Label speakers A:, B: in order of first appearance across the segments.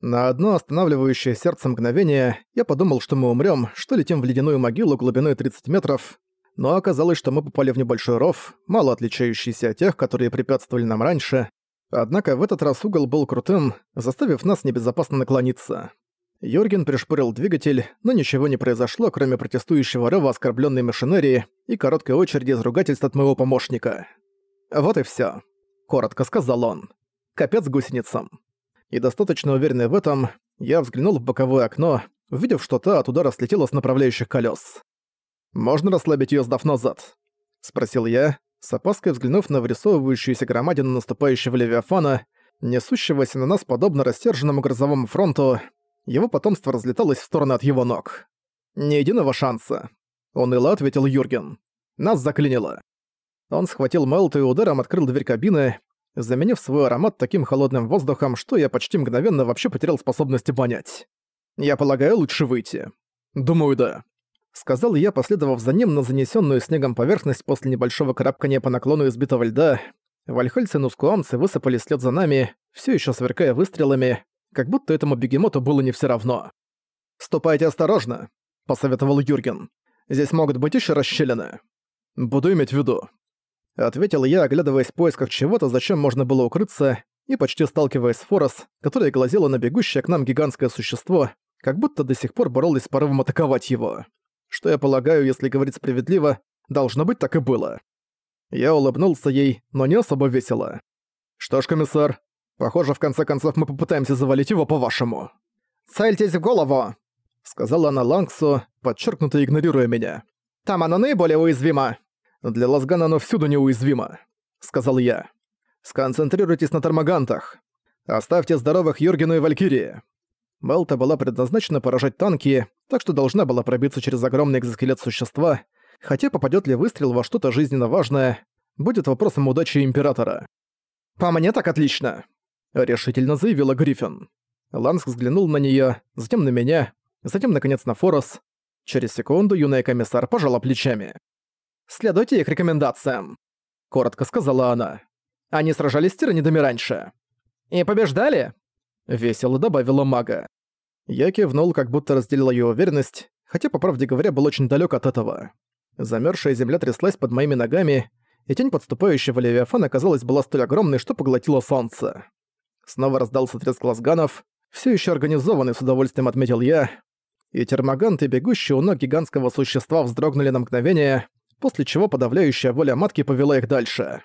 A: На одно останавливающее сердце мгновение я подумал, что мы умрем, что летим в ледяную могилу глубиной 30 метров, но оказалось, что мы попали в небольшой ров, мало отличающийся от тех, которые препятствовали нам раньше, однако в этот раз угол был крутым, заставив нас небезопасно наклониться. Йорген пришпырил двигатель, но ничего не произошло, кроме протестующего рыва оскорбленной машинерии и короткой очереди из ругательств от моего помощника. «Вот и все, коротко сказал он. «Капец гусеницам». И достаточно уверенный в этом, я взглянул в боковое окно, увидев, что та от удара слетела с направляющих колес. «Можно расслабить ее, сдав назад?» — спросил я, с опаской взглянув на вырисовывающуюся громадину наступающего Левиафана, несущегося на нас подобно растерженному грозовому фронту, его потомство разлеталось в стороны от его ног. «Ни единого шанса», — уныло ответил Юрген. «Нас заклинило». Он схватил Мелта и ударом открыл дверь кабины, заменив свой аромат таким холодным воздухом, что я почти мгновенно вообще потерял способность понять. «Я полагаю, лучше выйти». «Думаю, да», — сказал я, последовав за ним на занесенную снегом поверхность после небольшого карабкания по наклону избитого льда. Вальхальцы и нускуамцы высыпали след за нами, все еще сверкая выстрелами, как будто этому бегемоту было не все равно. «Ступайте осторожно», — посоветовал Юрген. «Здесь могут быть еще расщелины». «Буду иметь в виду», — ответил я, оглядываясь в поисках чего-то, зачем можно было укрыться, и почти сталкиваясь с Форос, которая глазела на бегущее к нам гигантское существо, как будто до сих пор боролась с порывом атаковать его. Что я полагаю, если говорить справедливо, должно быть так и было. Я улыбнулся ей, но не особо весело. «Что ж, комиссар, Похоже, в конце концов мы попытаемся завалить его по-вашему».
B: «Цельтесь в голову!»
A: — сказала она Лангсу, подчеркнуто игнорируя меня.
B: «Там оно наиболее уязвимо».
A: «Для Лазгана оно всюду неуязвимо», — сказал я. «Сконцентрируйтесь на термагантах. Оставьте здоровых Юргену и Валькирии». Мелта была предназначена поражать танки, так что должна была пробиться через огромный экзоскелет существа, хотя попадет ли выстрел во что-то жизненно важное, будет вопросом удачи Императора.
B: «По мне так отлично!»
A: решительно заявила Гриффин. Ланск взглянул на неё, затем на меня, затем, наконец, на Форос. Через секунду юная комиссар пожала плечами.
B: «Следуйте их рекомендациям», — коротко сказала она. «Они сражались с тиранидами раньше». «И побеждали?»
A: — весело добавила мага. Я кивнул, как будто разделила её уверенность, хотя, по правде говоря, был очень далёк от этого. Замёрзшая земля тряслась под моими ногами, и тень подступающего Левиафана, казалось, была столь огромной, что поглотила солнце. Снова раздался треск лазганов. Все еще организованный с удовольствием отметил я. И термоганты, бегущие у ног гигантского существа, вздрогнули на мгновение, после чего подавляющая воля матки повела их дальше.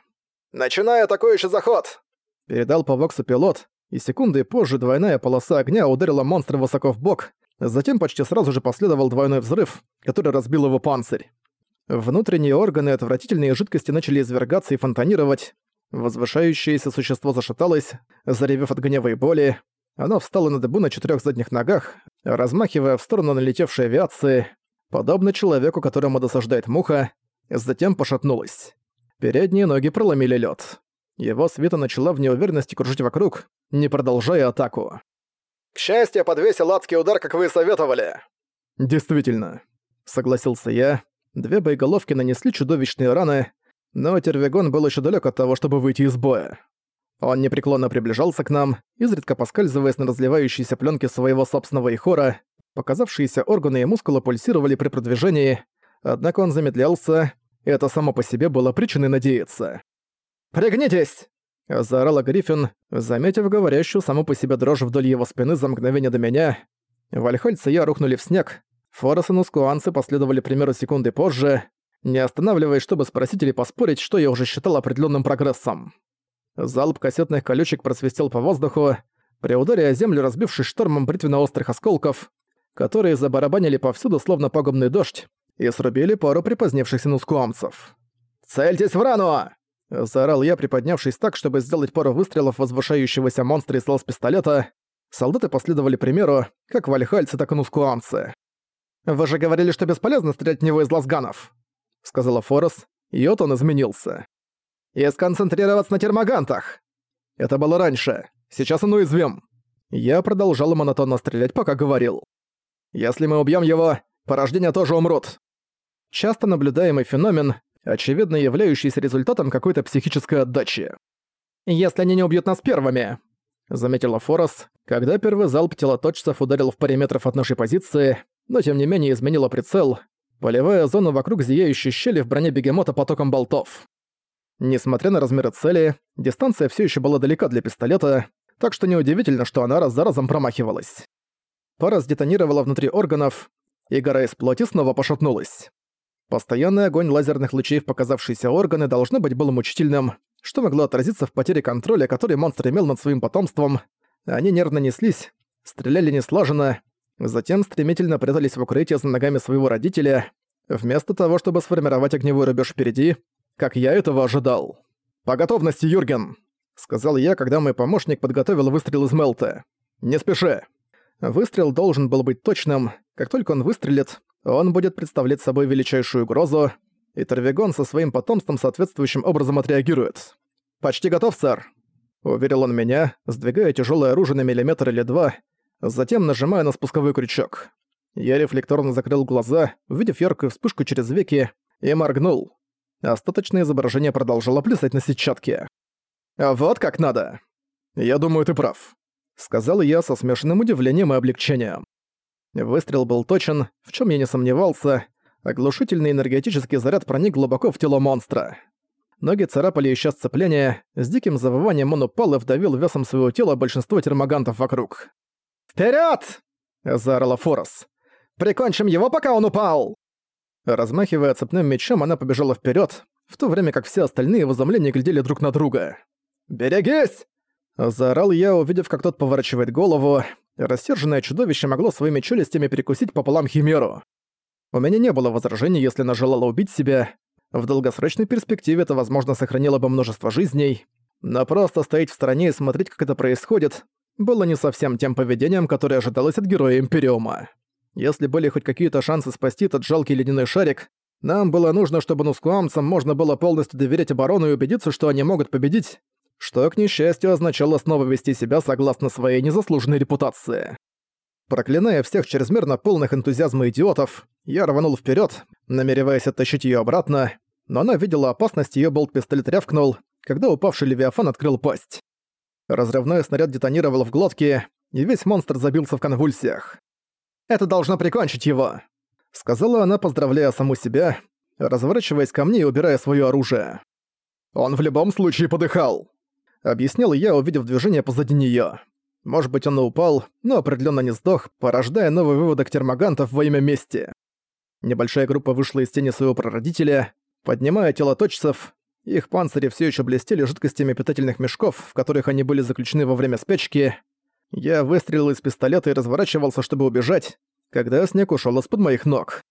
B: «Начинаю атакующий заход!»
A: Передал по Воксу пилот, и секунды позже двойная полоса огня ударила монстра высоко в бок, затем почти сразу же последовал двойной взрыв, который разбил его панцирь. Внутренние органы отвратительные жидкости начали извергаться и фонтанировать, Возвышающееся существо зашаталось, заревев от гнева и боли. Оно встало на дыбу на четырех задних ногах, размахивая в сторону налетевшей авиации, подобно человеку, которому досаждает муха, затем пошатнулось. Передние ноги проломили лед. Его свита начала в неуверенности кружить вокруг, не продолжая атаку.
B: «К счастью, подвесил адский удар, как вы и советовали!»
A: «Действительно», — согласился я. Две боеголовки нанесли чудовищные раны, но Тервигон был еще далек от того, чтобы выйти из боя. Он непреклонно приближался к нам, изредка поскальзываясь на разливающейся пленке своего собственного ихора, показавшиеся органы и мускулы пульсировали при продвижении, однако он замедлялся, и это само по себе было причиной надеяться.
B: «Пригнитесь!»
A: — заорала Гриффин, заметив говорящую саму по себе дрожь вдоль его спины за мгновение до меня. Вальхальцы и я рухнули в снег, Форос и Нускуанцы последовали примеру секунды позже, не останавливаясь, чтобы спросить или поспорить, что я уже считал определенным прогрессом. Залп кассетных колючек просвистел по воздуху, при ударе о землю разбившись штормом бритвенно-острых осколков, которые забарабанили повсюду словно погубный дождь и срубили пару припозднившихся нускуамцев.
B: «Цельтесь в рану!»
A: — заорал я, приподнявшись так, чтобы сделать пару выстрелов возвышающегося монстра из лаз пистолета. Солдаты последовали примеру, как вальхальцы, так и нускуамцы.
B: «Вы же говорили, что бесполезно стрелять в него из лазганов!»
A: сказала Форос, и вот он изменился.
B: «И сконцентрироваться на термогантах!»
A: Это было раньше, сейчас он уязвим. Я продолжал монотонно стрелять, пока говорил. «Если мы убьем его, порождения тоже умрут». Часто наблюдаемый феномен, очевидно являющийся результатом какой-то психической отдачи.
B: «Если они не убьют нас первыми», —
A: заметила Форос, когда первый залп телоточцев ударил в паре метров от нашей позиции, но тем не менее изменила прицел, поливая зону вокруг зияющей щели в броне бегемота потоком болтов. Несмотря на размеры цели, дистанция все еще была далека для пистолета, так что неудивительно, что она раз за разом промахивалась. Пара сдетонировала внутри органов, и гора из плоти снова пошатнулась. Постоянный огонь лазерных лучей в показавшиеся органы должно быть был мучительным, что могло отразиться в потере контроля, который монстр имел над своим потомством. Они нервно неслись, стреляли неслаженно, затем стремительно прятались в укрытие за ногами своего родителя, вместо того, чтобы сформировать огневой рубеж впереди, как я этого ожидал. «По готовности, Юрген!» — сказал я, когда мой помощник подготовил выстрел из Мелта. «Не спеши!» Выстрел должен был быть точным. Как только он выстрелит, он будет представлять собой величайшую угрозу, и Торвигон со своим потомством соответствующим образом отреагирует. «Почти готов, сэр!» Уверил он меня, сдвигая тяжелое оружие на миллиметр или два, затем нажимая на спусковой крючок. Я рефлекторно закрыл глаза, увидев яркую вспышку через веки, и моргнул. Остаточное изображение продолжало плясать на сетчатке. «Вот как надо!» «Я думаю, ты прав», — сказал я со смешанным удивлением и облегчением. Выстрел был точен, в чем я не сомневался. Оглушительный энергетический заряд проник глубоко в тело монстра. Ноги царапали еще сцепление, с диким завыванием он упал и вдавил весом своего тела большинство термогантов вокруг. «Вперёд!» — заорала Форос. «Прикончим его, пока он упал!» Размахивая цепным мечом, она побежала вперед, в то время как все остальные в изумлении глядели друг на друга. «Берегись!» Заорал я, увидев, как тот поворачивает голову. Рассерженное чудовище могло своими челюстями перекусить пополам Химеру. У меня не было возражений, если она желала убить себя. В долгосрочной перспективе это, возможно, сохранило бы множество жизней. Но просто стоять в стороне и смотреть, как это происходит, было не совсем тем поведением, которое ожидалось от героя Империума. Если были хоть какие-то шансы спасти этот жалкий ледяной шарик, нам было нужно, чтобы нускуамцам можно было полностью доверять оборону и убедиться, что они могут победить, что, к несчастью, означало снова вести себя согласно своей незаслуженной репутации. Проклиная всех чрезмерно полных энтузиазма идиотов, я рванул вперед, намереваясь оттащить ее обратно, но она видела опасность, ее болт-пистолет рявкнул, когда упавший Левиафан открыл пасть. Разрывной снаряд детонировал в глотке, и весь монстр забился в конвульсиях. «Это должно прикончить его», — сказала она, поздравляя саму себя, разворачиваясь ко мне и убирая свое оружие. «Он в любом случае подыхал», Объяснил я, увидев движение позади неё. Может быть, он и упал, но определенно не сдох, порождая новый выводок термогантов во имя мести. Небольшая группа вышла из тени своего прародителя, поднимая тело точцев. Их панцири все еще блестели жидкостями питательных мешков, в которых они были заключены во время спячки. Я выстрелил из пистолета и разворачивался, чтобы убежать, когда снег ушел из-под моих ног.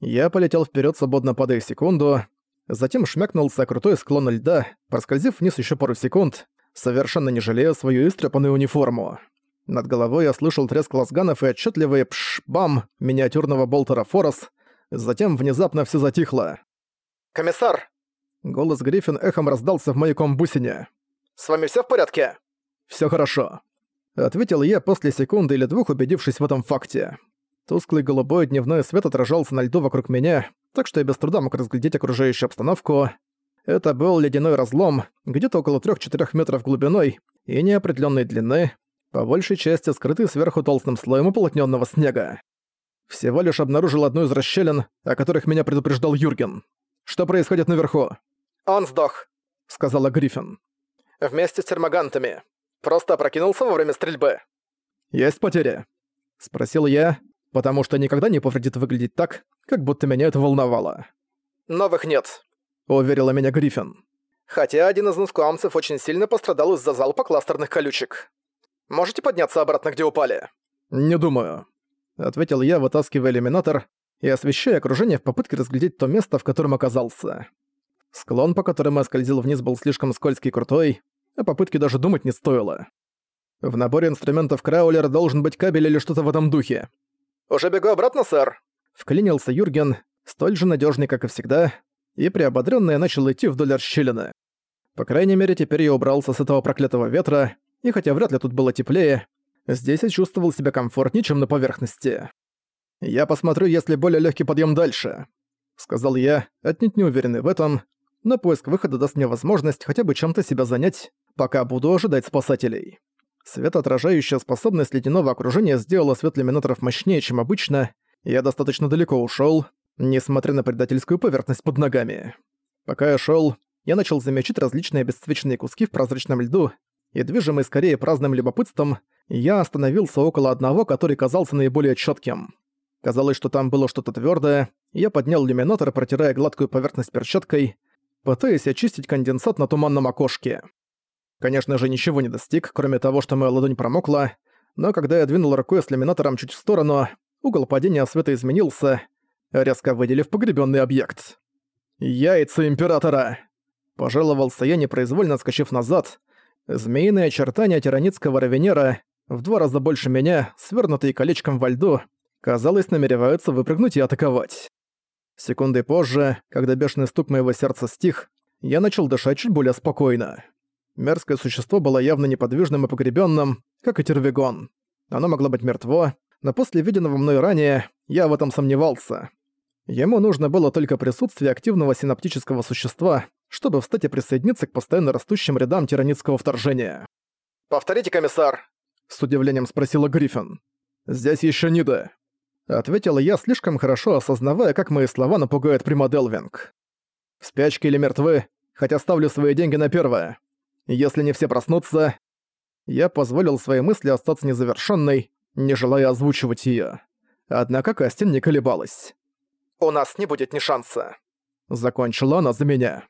A: Я полетел вперед, свободно падая секунду, затем шмякнулся о крутой склон льда, проскользив вниз еще пару секунд, совершенно не жалея свою истрепанную униформу. Над головой я слышал треск лазганов и отчетливый пш-бам миниатюрного болтера Форос, затем внезапно все затихло. «Комиссар!» Голос Гриффин эхом раздался в моей комбусине. «С вами все в порядке?» Все хорошо», — ответил я после секунды или двух, убедившись в этом факте. Тусклый голубой дневной свет отражался на льду вокруг меня, так что я без труда мог разглядеть окружающую обстановку. Это был ледяной разлом, где-то около 3-4 метров глубиной и неопределенной длины, по большей части скрытый сверху толстым слоем уплотненного снега. Всего лишь обнаружил одну из расщелин, о которых меня предупреждал Юрген. Что происходит наверху? «Он сдох», — сказала Гриффин. «Вместе с термогантами. Просто опрокинулся во время стрельбы». «Есть потери?» — спросил я, потому что никогда не повредит выглядеть так, как будто меня это волновало. «Новых нет», — уверила меня Гриффин. «Хотя один из наскуамцев очень сильно пострадал из-за залпа кластерных колючек. Можете подняться обратно, где упали?» «Не думаю», — ответил я, вытаскивая иллюминатор и освещая окружение в попытке разглядеть то место, в котором оказался. Склон, по которому я скользил вниз, был слишком скользкий и крутой, а попытки даже думать не стоило. В наборе инструментов Краулера должен быть кабель или что-то в этом духе. «Уже бегу обратно, сэр!» Вклинился Юрген, столь же надежный, как и всегда, и приободрённый я начал идти вдоль расщелины. По крайней мере, теперь я убрался с этого проклятого ветра, и хотя вряд ли тут было теплее, здесь я чувствовал себя комфортнее, чем на поверхности. «Я посмотрю, есть ли более легкий подъем дальше», — сказал я, отнюдь не уверенный в этом, но поиск выхода даст мне возможность хотя бы чем-то себя занять, пока буду ожидать спасателей. Светоотражающая способность ледяного окружения сделала свет люминаторов мощнее, чем обычно, я достаточно далеко ушёл, несмотря на предательскую поверхность под ногами. Пока я шёл, я начал замечать различные бесцвечные куски в прозрачном льду, и, движимый скорее праздным любопытством, я остановился около одного, который казался наиболее чётким. Казалось, что там было что-то твёрдое, я поднял люминатор, протирая гладкую поверхность перчаткой, пытаясь очистить конденсат на туманном окошке. Конечно же, ничего не достиг, кроме того, что моя ладонь промокла, но когда я двинул рукой с ламинатором чуть в сторону, угол падения света изменился, резко выделив погребенный объект. «Яйца Императора!» Пожаловался я, непроизвольно отскочив назад. Змеиные очертания тиранитского равенера, в два раза больше меня, свернутые колечком во льду, казалось, намереваются выпрыгнуть и атаковать. Секунды позже, когда бешеный стук моего сердца стих, я начал дышать чуть более спокойно. Мерзкое существо было явно неподвижным и погребенным, как и Тервигон. Оно могло быть мертво, но после виденного мной ранее я в этом сомневался. Ему нужно было только присутствие активного синаптического существа, чтобы встать и присоединиться к постоянно растущим рядам тиранитского вторжения.
B: «Повторите, комиссар!» — с удивлением спросила Гриффин.
A: «Здесь еще Нида», — ответила я, слишком хорошо осознавая, как мои слова напугают Прима Делвинг. «В спячке или мертвы, хотя ставлю свои деньги на первое. Если не все проснутся, я позволил своей мысли остаться незавершенной, не желая озвучивать её. Однако Кастин не колебалась.
B: «У нас не будет ни шанса», —
A: закончила она за меня.